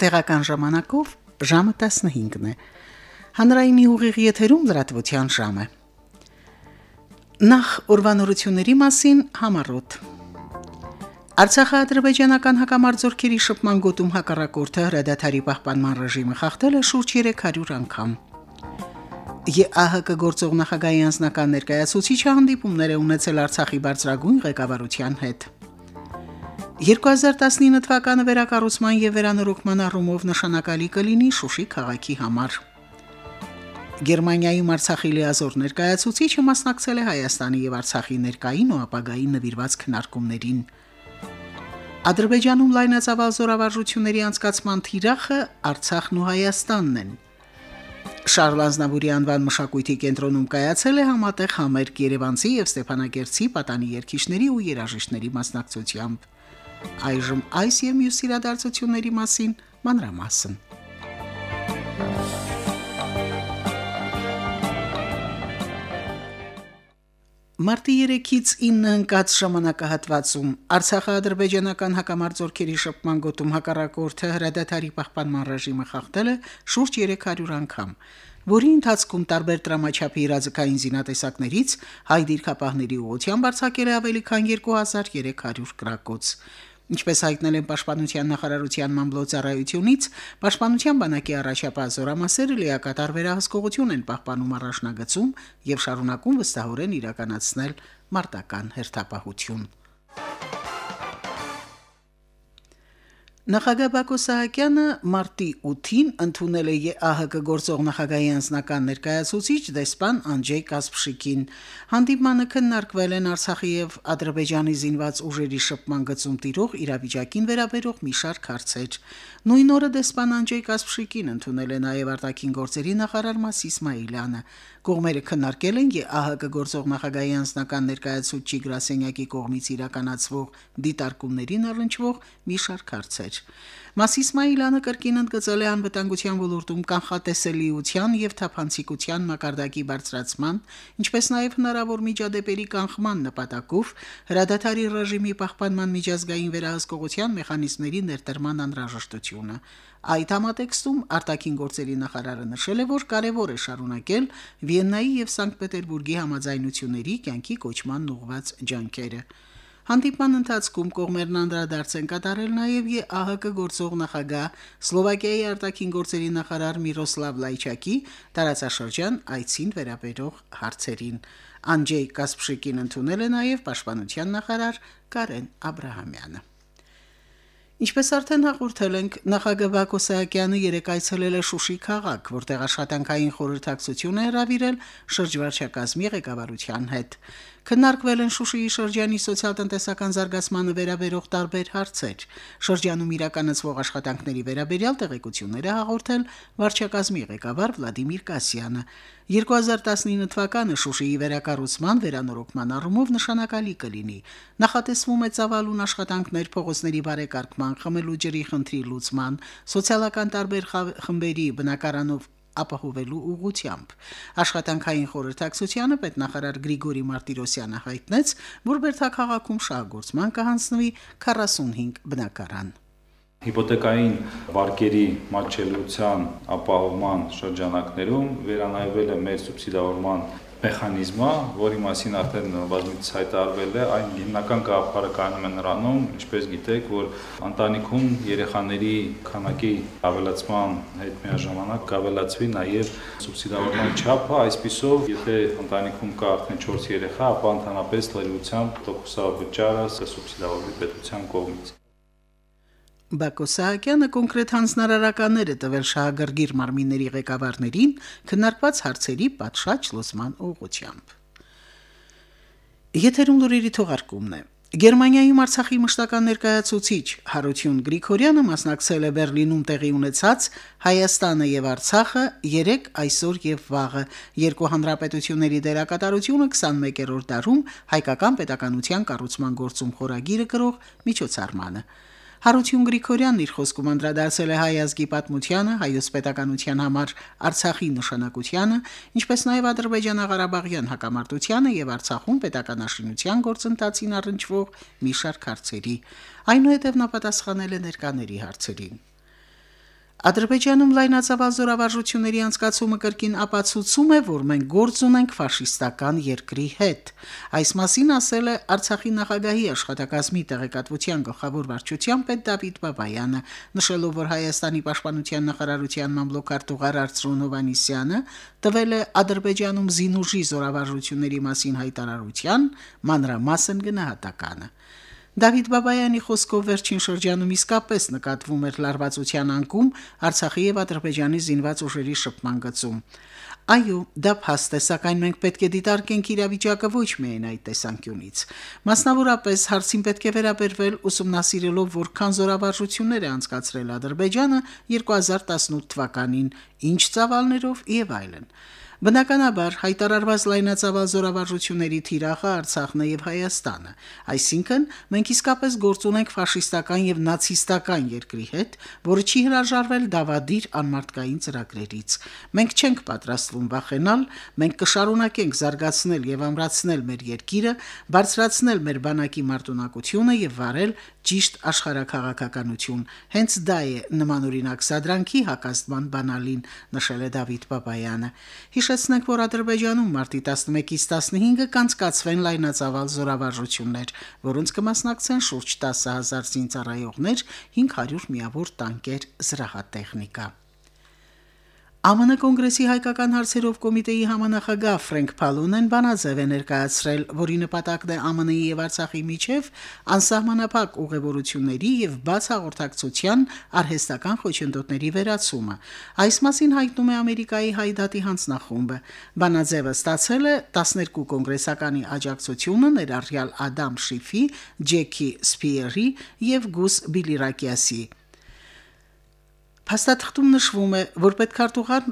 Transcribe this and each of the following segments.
Տեղական ժամանակով ժամը 15-ն է։ Հանրայինի ուղիղ եթերում լրատվության ժամ է։ Նախ ուրվանորությունների մասին համառոտ։ Արցախա-ադրբեջանական հակամարտությունների շփման գոտում հակառակորդը հրադադարի պահպանման ռեժիմը խախտել է շուրջ 300 անգամ։ ԵԱՀԿ գործող նախագահի անձնական ներկայացուցիչը հանդիպումներ է ունեցել Արցախի բարձրագույն ղեկավարության հետ։ 2019 թվականը վերակառուցման եւ վերանորոգման առումով նշանակալի կլինի Շուշի քաղաքի համար։ Գերմանիայում Արցախի լիազոր ներկայացուցիչը մասնակցել է Հայաստանի եւ Արցախի ներկային ու ապագայի նվիրված քննարկումներին։ Ադրբեջանում լայնածավալ զորավարժությունների անցկացման թիրախը Արցախն ու Հայաստանն են։ Շարլ Ազնավուրի անվան մշակույթի կենտրոնում կայացել է համատեղ համերգ Երևանցի եւ Ստեփանագերցի պատանի երկիշների ու երաժիշտների մասնակցությամբ։ Այժմ այս եւ մյուս իրադարձությունների մասին մանրամասն։ Մարտի 3-ից 9 ընկած ժամանակահատվածում Արցախա-ադրբեջանական հակամարտությունների շփման գոտում հակառակորդը հրադադարի պահպանման ռեժիմը խախտել է շուրջ 300 անգամ, որի ընթացքում տարբեր դրամաչափի իրազեկային զինատեսակներից հայ դիրքապահների ուղղությամբ արձակել է ավելի քան 2300 գրակոց։ Ինչպես հայտնել են Պաշտպանության նախարարության մամլոյցարայությունից, Պաշտպանության բանակի առաջապահ զորամասերը լիակատար վերահսկողություն են պահպանում առաջնագծում եւ շարունակում վստահորեն իրականացնել մարտական հերթապահություն։ Նախագահ Բակո Սահակյանը մարտի 8-ին ընդունել է ԵԱՀԿ գործող նախագահի անձնական ներկայացուցիչ դեսպան Անջեյ Կասպշիկին։ Հանդիպմանը քննարկվել են Արցախի եւ Ադրբեջանի զինված ուժերի շփման գծում տիրող իրավիճակին վերաբերող մի շարք հարցեր։ Նույն օրը դեսպան Անջեյ Կասպշիկին ընդունել է նաեւ արտաքին գործերի նախարար Մաս Իսմայիլյանը։ Կողմերը քննարկել են ԵԱՀԿ գործող նախագահի անձնական ներկայացուցիչ Գրասենյակի կողմից իրականացվող դիտարկումներին առնչվող մի շարք հարցեր։ Մաս Իսմայիլյանը կրկին ընդգծել է անվտանգության ոլորտում կանխատեսելիության եւ թափանցիկության մակարդակի բարձրացման, ինչպես նաեւ հնարավոր միջադեպերի կանխման նպատակով հրադադարի ռեժիմի պահպանման միջազգային վերահսկողության մեխանիզմների ներդրման անհրաժեշտությունը։ Այդ համատեքստում արտաքին գործերի նախարարը նշել է, որ կարևոր է շարունակել Վիեննայի եւ Սանկտ Պետերբուրգի համաձայնությունների կյանքի կոչման ուղղված ջանքերը։ Հանդիպման ընթացքում կողմերն անդրադարձ են կատարել նաև ԵԱՀԿ գործող նախագահ Սլովակիայի արտաքին գործերի նախարար Միրոսլավ Լայչակի տարածաշրջան այցին վերաբերող հարցերին։ Անջեյ Կասպշիկին ընդունել է նաև պաշտպանության նախարար Կարեն Աբ รา համյանը։ Ինչպես արդեն հաղորդել ենք, նախագահ Բակո Սահակյանը երեկ այցելել է Շուշի քաղաք, որտեղ աշխատանքային խորհրդակցություն է հրավիրել շրջվարչակազմի ղեկավարության հետ։ Քննարկվել են Շուշիի շրջանի սոցիալ-տնտեսական զարգացմանը վերաբերող տարբեր հարցեր։ Շրջանում իրականացվող աշխատանքների վերաբերյալ տեղեկությունները հաղորդել վարչակազմի ղեկավար Վլադիմիր Կասյանը։ 2019 թվականը Շուշիի վերակառուցման վերանորոգման առումով նշանակալի կլինի։ Նախատեսվում է ծավալուն աշխատանքներ փողոցների բարեկարգման, խմելու ջրի խնդրի լուծման, սոցիալական տարբեր խմբերի բնակարանով ապահովելու ուղղությամբ։ Աշխատանքային խորհրդակցությանը պետնախարար Գրիգորի Մարտիրոսյանը հայտնեց, որ Բերթաքաղաքում շահգործման կհանձնվի 45 բնակարան հիպոթեկային վարկերի մատչելիության ապահովման շրջանակներում վերանայվել է մեր սուբսիդավորման մեխանիզմը, որի մասին արդեն բազմիցս հայտարարվել է, այն հիմնական գաղափարը կայանում է նրանում, ինչպես գիտեք, որ ընտանիքում երեխաների քանակի ավելացման հետ միաժամանակ կավելացվի նաև սուբսիդավորման չափը, այսпիսով, եթե ընտանիքում կա արդեն 4 երեխա, ապա ընդհանրապես լրիվությամբ տոկոսավոր վճարը սուբսիդավորվի պետության կողմից։ Բակո Սահակյանը կոնկրետ հանձնարարականներ է տվել շահագրգիռ մարմինների ղեկավարներին քննարկված հարցերի պատշաճ լուսման ուղղությամբ։ Եթերում լուրերի թողարկումն է։ Գերմանիայում Արցախի մշտական ներկայացուցիչ Հարություն Գրիգորյանը մասնակցել է Բերլինում տեղի ունեցած Հայաստանը եւ Արցախը 3 այսօր եւ վաղը երկու հանրապետությունների դերակատարությունը 21-րդ դարում հայկական պետականության կառուցման գործում խորագիրը գրող միջոցառմանը։ Հարություն Գրիգորյանն իր խոսքում անդրադարձել է հայ ազգի պատմությանը, հայոց պետականության համար Արցախի նշանակությանը, ինչպես նաև Ադրբեջանա-Ղարաբաղյան հակամարտությանը եւ Արցախում պետականաշինության գործընթացին առնչվող մի շարք հարցերի։ Այնուհետև նա պատասխանել է ներկաների հարցերին։ Ադրբեջանում լայնածավալ զորավարժությունների անցկացումը կրկին ապացուցում է, որ մենք գործ ունենք ֆաշիստական երկրի հետ։ Այս մասին ասել է Արցախի նախագահի աշխատակազմի տեղեկատվության գլխավոր վարչության պետ Դավիթ Բաբայանը, նշելով, որ Հայաստանի պաշտպանության նախարարության մամլոքարտուղար Արծրուն Հովանիսյանը տվել է Ադրբեջանում զինուժի զորավարժությունների մասին հայտարարության մանրամասն գնահատականը։ Դավիթ Բաբայանի խոսքով վերջին շրջանում իսկապես նկատվում էր լարվածության անկում Արցախի եւ Ադրբեջանի զինված ուժերի շփման գծում։ Այո, դա փաստ է, սակայն մենք պետք է դիտարկենք իրավիճակը ոչ միայն այդ տեսանկյունից։ Մասնավորապես հարցին պետք է վերաբերվել ուսումնասիրելով որքան զորավարժություններ է անցկացրել Ադրբեջանը 2018 թվականին, ինչ ծավալներով եւ այլն։ Բնականաբար հայտարարված լայնածավալ զորավարժությունների թիրախը Արցախն է եւ Հայաստանը։ Այսինքն մենք իսկապես գործ ունենք ֆաշիստական եւ նացիստական երկրի հետ, որը չի հրաժարվել դավադիր անմարտկային ծրագրերից։ Մենք չենք պատրաստվում վախենալ, մենք կշարունակենք զարգացնել եւ ամրացնել մեր երկիրը, բարձրացնել մեր բանակի մարտունակությունը եւ վարել ճիշտ աշխարհակաղակականություն։ Հենց դա է նմանօրինակ սադրանքի հակազդման բանալին, նշել է Դավիթ Պապայանը։ Հիշեցնենք, որ Ադրբեջանում մարտի 11-ից 15-ը կանցկացվեն լայնածավալ զորավարժություններ, որոնց կմասնակցեն շուրջ 10000 զինծառայողներ, 500 միավոր տանկեր, զրահատեխնիկա։ ԱՄՆ կոնգրեսի հայկական հարցերով կոմիտեի համանախագահ Ֆրենկ Փալոնեն բանաձև է ներկայացրել, որի նպատակն է ԱՄՆ-ի եւ Արցախի միջև անսահմանափակ ուղևորությունների եւ բաց հաղորդակցության արհեստական խոչընդոտների վերացումը։ Այս մասին հայտնում է Ամերիկայի հայդատի հանձնախումբը։ Բանաձևը ստացել է 12 կոնգրեսականի աջակցությունը ներառյալ Ադամ Շիֆի, Ջեքի Սփիերի եւ Գուս Բիլիրակյասի։ Փաստաթղթում նշվում է, որ պետքարտուղար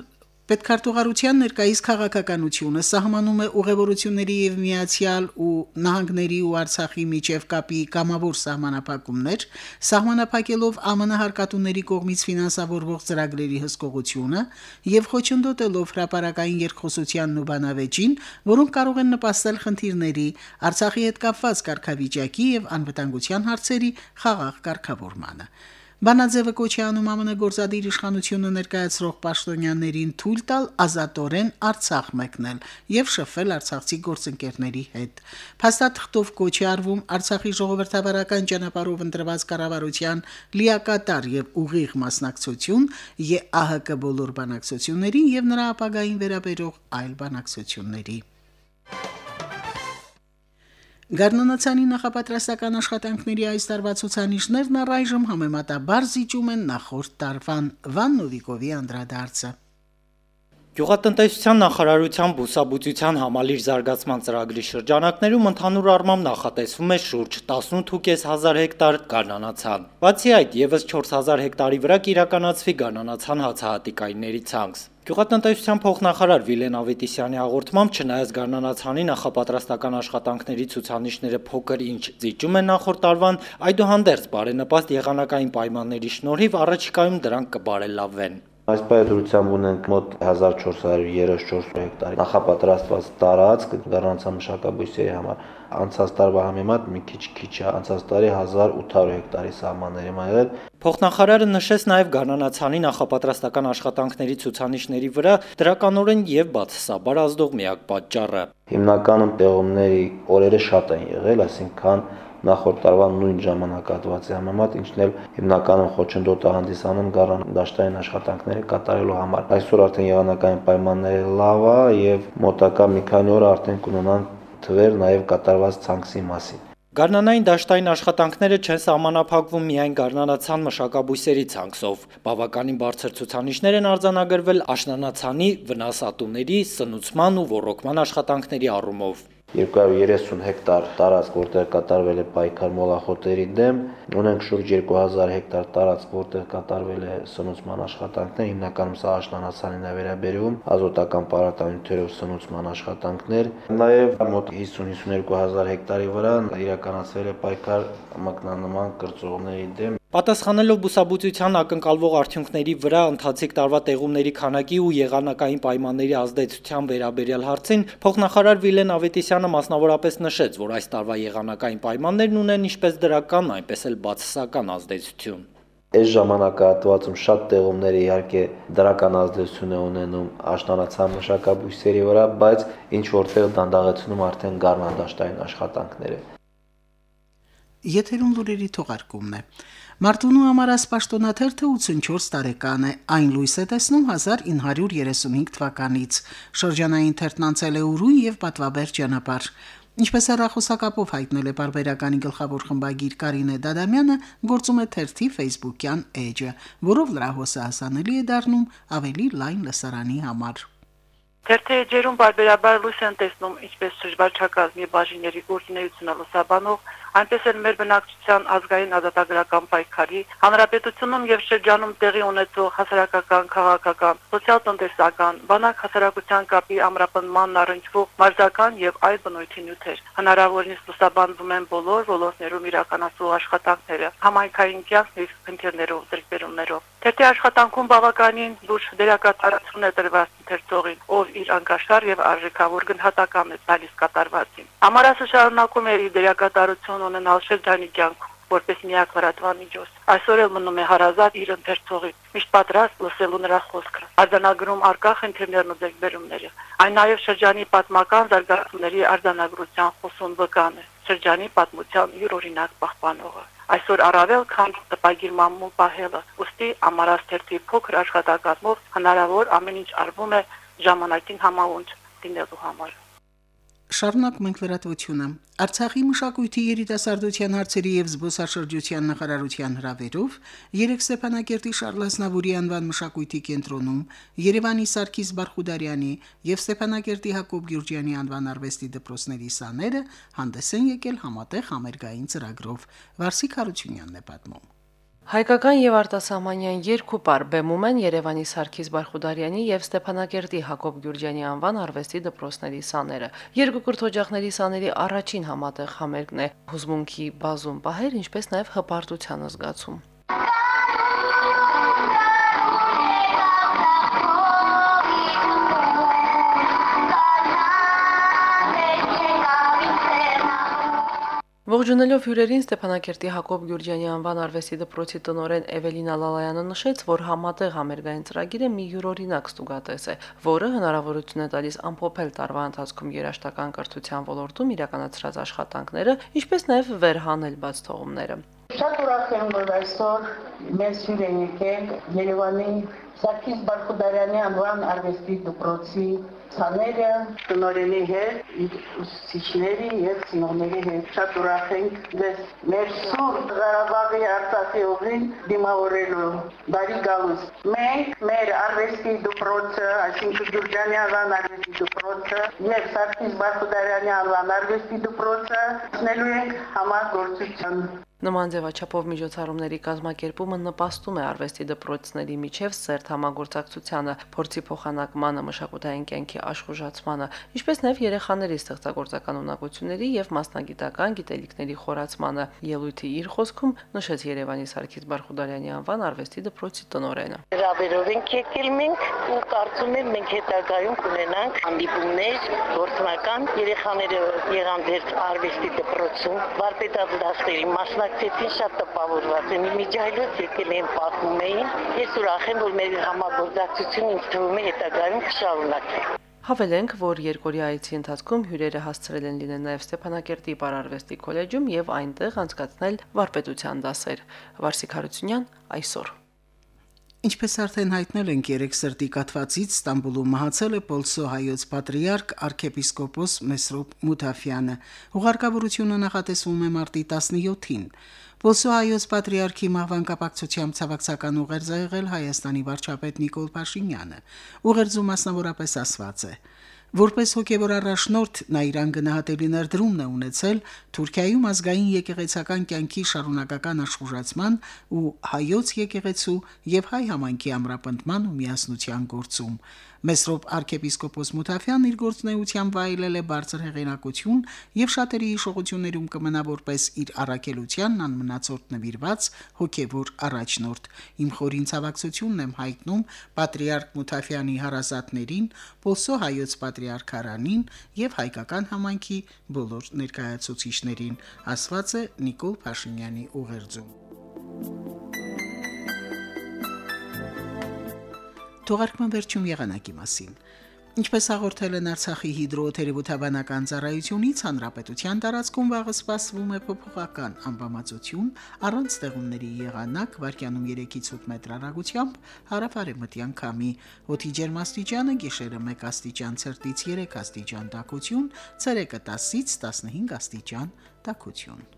Պետքարտուղարության ներկայիս քաղաքականությունը սահմանում է ուղևորությունների եւ Միացյալ ու Նահանգների ու Արցախի միջև կապի կամավոր սահմանափակումներ, սահմանափակելով ԱՄՆ հարկատուների կողմից ֆինանսավորվող ծրագրերի հսկողությունը եւ խոչընդոտելով հրաապարական երկխոսությանն ու բանավեճին, որոնք կարող են նպաստել խնդիրների, Արցախի հետ կապված կարգավիճակի եւ անվտանգության հարցերի խաղաղ կարգավորմանը։ Բանաձևը կոչի անում ԱՄՆ գործադիր իշխանությունը ներկայացրող պաշտոնյաներին թույլ տալ ազատորեն Արցախ մեկնել եւ շփվել արցախցի գործընկերների հետ։ Փաստաթղթով կոչի արվում Արցախի ժողովրդավարական ճանապարհով ընտրված կառավարության լիակատար եւ ուղիղ մասնակցություն ԵԱՀԿ բոլոր բանակցություններին եւ նրա ապագային վերաբերող այլ բանակցությունների։ Գառնանացանի նախապատրաստական աշխատանքների այս տարվա ցուցանիշներն առայժմ համեմատաբար զիջում են նախորդ տարվան Վաննովիկովի անդրադարձը։ Գյուղատնտեսության նախարարության բուսաբուծության համալիր զարգացման ծրագրի շրջանակներում ընդհանուր առմամբ նախատեսվում է շուրջ 18.500 հեկտար գարնանացան։ Բացի այդ, եւս 4000 հեկտարի վրա կիրականացվի գարնանացան հացահատիկայինների ցանց։ Գյուղատնտեսության փոխնախարար Վիլեն Ավետիսյանի հաղորդմամբ չնայած գարնանացանի նախապատրաստական աշխատանքների ցուցանիշները փոքր ինչ զիջում են նախորդ տարվան, այդուհանդերձ բարենպաստ եղանակային պայմանների շնորհիվ առաջիկայում դրանք կբարելավվեն։ Այս պայմանությամբ ունենք մոտ 1434 հեկտար նախապատրաստված տարածք գառնանցամշակաբույսերի համար անցած տարվա համեմատ մի քիչ քիչ է, անցած տարի 1800 հեկտարի սահմանների եղել։ Փոխնախարարը նշեց նաև գառնանացանի նախապատրաստական աշխատանքների ցուցանիշների վրա դրականորեն եւ բացասաբար ազդող միակ պատճառը։ Հիմնականում տեղումների օրերը շատ են եղել, այսինքն նախորդ տարվա նույն ժամանակահատվածի համեմատ, ինչն էլ հիմնականում խոչընդոտ է հանդիսանում գառան դաշտային աշխատանքները կատարելու համար։ Այսօր արդեն եղանակային պայմանները լավ է եւ մոտակա մի քանի օր արդեն կունենան թվեր նաև կատարված ցանքսի մասին։ Գառնանային դաշտային աշխատանքները չեն սահմանափակվում միայն գառնանացան մշակաբույսերի ցանքսով։ Բավականին բարձր ցուցանիշներ են արձանագրվել աշնանացանի վնասատուների, սնուցման ու ոռոգման աշխատանքների առումով։ 230 հեկտար տարածք, որտեղ կատարվել է պայքար մոլախոտերի դեմ, ունենք շուրջ 2000 հեկտար տարածք, որտեղ կատարվել է սնուցման աշխատանքներ, հիմնականում սա աշնանացանին է վերաբերում, ազոտական պարարտանյութերով սնուցման աշխատանքներ, նաև մոտ 50-52 հազար հեկտարի վրա իրականացվել է պայքար մկնանման կրծողների դեմ Պատասխանելով բուսաբուծության ակնկալվող արդյունքների վրա ընթացիկ տարվա տեղումների քանակի ու եղանակային պայմանների ազդեցության վերաբերյալ հարցին փոխնախարար Վիլեն Ավետիսյանը մասնավորապես նշեց, որ այս տարվա եղանակային պայմաններն ունեն ինչպես դրական, այնպես էլ բացասական ազդեցություն։ Այս ժամանակահատվածում շատ տեղումներ իհարկե դրական ազդեցություն է ունենում աշնանացան մշակաբույսերի վրա, բայց ինչ որտեղ դանդաղեցնում արդեն գառնադաշտային աշխատանքները։ Եթերում լուրերի թողարկումն է։ Մարտունու ամարաս պաշտոնաթերթը 84 տարեկան է, այն լույս է տեսնում 1935 թվականից։ Շրջանային թերթն անցել է ուրույն եւ պատվաբեր ճանապարհ։ Ինչպես հեռախոսակապով հայտնել է բարբերականի գլխավոր խմբագիր Կարինե Դադամյանը, գործում է թերթի Facebook-յան էջը, որով լրահոսը հասանելի է դառնում ավելի լայն լսարանի համար։ Թերթի էջերում բարբերաբար լույս են տեսնում ինչպես շրջվարչակազմի բաժինների գործունեությունը լուսաբանող այնպես էլ մեր բնակչության ազգային ազատագրական պայքարի, հանրապետությունում եւ շրջանում տեղի ունեցող հասարակական, քաղաքական, սոցիալ-տնտեսական, բանակ հասարակության կապի ամրապնման առնչվող մարզական եւ այլ բնույթի նյութեր։ Հնարավորինս լուսաբանվում են բոլոր ոլորտներում իրականացվող աշխատանքները, համայնքային կյանքն եւ քննիներով, դրսերումներով։ Թերթի աշխատանքում բավականին լուրջ դերակատարություն է տրված թերթողին, ով իր անկաշար եւ արժեքավոր գնահատական է տալիս կատարվածին։ Ամարասը շարունակում է իր դերակատարություն ունենալ շրջանի կյանքում որպես միակ լրատվան միջոց։ Այսօր էլ մնում է հարազատ իր ընթերցողի, միշտ պատրաստ լսելու նրա խոսքը, արձանագրում արկա խնդիրներն ու ձեռքբերումները։ Այն նաև շրջանի պատմական զարգացումների արձանագրության խոսուն վկան է, շրջանի պատմության յուրօրինակ պահպանողը։ Այսօր առավել քան տպագիր մամու պահելը, ուստի ամարաստերտի փոքր աշխատակազմով հնարավոր ամեն ինչ արվում է ժամանակին համաունչ լինելու համար։ Շարունակում ենք լրատվությունը։ Արցախի մշակույթի երիտասարդության հարցերի եւ զբոսաշրջության նախարարության հրավերով երեք Ստեփանակերտի Շարլասնավուրի անվան մշակույթի կենտրոնում Երևանի Սարգիս Բարխուդարյանի եւ Ստեփանակերտի Հակոբ Գյուրջյանի անվան արվեստի դպրոցների սաները հանդես են եկել համատեղ համերգային ծրագրով։ Վարսիկ Հարությունյանն է պատմում։ Հայկական եւ արտասահմանյան երկու պար բեմում են Երևանի Սարգիս Բարխուդարյանի եւ Ստեփանակերտի Հակոբ Գյուրջյանի անվան արվեստի դպրոցների սաները։ Երկու կրթօջախների սաների առաջին համատեղ համերգն է հուզմունքի բազում պահեր, ինչպես նաեւ հպարտության զգացում։ Ողջունելով հյուրերին Ստեփանակերտի Հակոբ Գյուրջյանի անվան արվեստի դպրոցի տնօրեն Էվելինա Լալայանը նշեց, որ համատեղ համերգային ծրագիրը մի յուրօրինակ ստուգատես է, որը հնարավորություն է տալիս ամփոփել տարվա ընթացքում երաշտական կրթության ոլորտում իրականացրած աշխատանքները, ինչպես նաև վերհանել բաց թողումները։ Շատ ուրախ եմ, որ այսօր մեզ հյուր են եկել Երևանի Սարգիս Բարխուդարյանի անվան արվեստի դպրոցի ցաները տնորենի հետ, ուսուցիչների եւ ծնողների հետ շատ ուրախ ենք դες մեր սուրբ Ղարաբաղի Արցախի օղին դիմավորելու բարի գալուս։ Մենք մեր արվեստի դպրոցը, այսինքն Գյուրջանի անվան արվեստի դպրոցը եւ Սարգիս Բարխուդարյանի անվան արվեստի դպրոցը ցնելու ենք համագործություն Նման ձևաչափով միջոցառումների կազմակերպումը նպաստում է արվեստի դպրոցների միջև սերտ համագործակցությանը, փորձի փոխանակմանը, մշակութային կյանքի աշխուժացմանը, ինչպես նաև երեխաների ստեղծագործական ունակությունների եւ մասնագիտական գիտելիքների խորացմանը։ Ելույթի իր խոսքում նշեց Երևանի Սարգիս Բարխուդարյանի անվան արվեստի դպրոցի տնօրենը։ Հրավերով ենք եկել մենք ու կարծում եմ մենք հետագայում կունենանք հանդիպումներ գործնական երեխաները եղան դեր արվեստի դպրոցում, վարպետաց դասերի մասնակ մասնակցեցին շատ տպավորված են։ Իմիջայլոց եկել են պատմում էին։ Ես ուրախ եմ, որ մեր համագործակցությունը ինձ թվում է հետագայում կշարունակվի։ Հավելենք, որ երկորի այցի ընթացքում հյուրերը հասցրել են լինել նաև Ստեփանակերտի Պարարվեստի քոլեջում եւ այնտեղ անցկացնել վարպետության դասեր։ Վարսիկ Հարությունյան այսօր Ինչպես արդեն հայտնել ենք երեք սրտի կատվածից Ստամբուլում մահացել է Պոլսո հայոց պատրիարք arczepiskopos Մեսրոպ Մութաֆյանը։ Ուղարկավորությունը նախատեսվում է մարտի 17-ին։ Պոլսո հայոց պատրիարքի մահվան կապակցությամբ ցավակցական ուղերձ եղել Հայաստանի վարչապետ Նիկոլ Փաշինյանը։ Ուղերձում մասնավորապես ասված է. Որպես հոգևոր առաջնորդ նա իրան գնահատելի ներդրումն է ունեցել Թուրքիայում ազգային եկեղեցական կյանքի շարունակական աշխուժացման ու հայոց եկեղեցու եւ հայ համայնքի ամրապնդման ու միասնության գործում։ Մեսրոպ arczepiskopos Մութաֆյանն իր գործնեությամբ վայելել է բարձր հեղինակություն եւ շատերի հիշողություններում կմնա որպես իր առաքելությանն անմնացորդ նվիրված հոգեվոր առաջնորդ։ Իմ խորին ցավակցությունն եմ հայտնում պատրիարք Մութաֆյանի հարազատներին, Պոլսո հայոց Patriarcharanին եւ հայկական համայնքի բոլոր ներկայացուցիչներին, ասված է Նիկոլ Փաշինյանի ուղերձում։ Թողարկման վերջում եղանակի մասին։ Ինչպես հաղորդել են Արցախի հիդրոթերապևտաբանական ծառայությունից, հանրապետության տարածքում վաղը սպասվում է փոփոխական անբավարարություն, առանց ստեղումների եղանակ, վարկյանում 3-ից 8 մետր հեռագությամբ հարավարեմտյան քամի, օդի ջերմաստիճանը գիշերը 1 աստիճան ցերտից 3 աստիճան տաքություն, ցերեկը 10-ից 15 աստիճան տաքություն։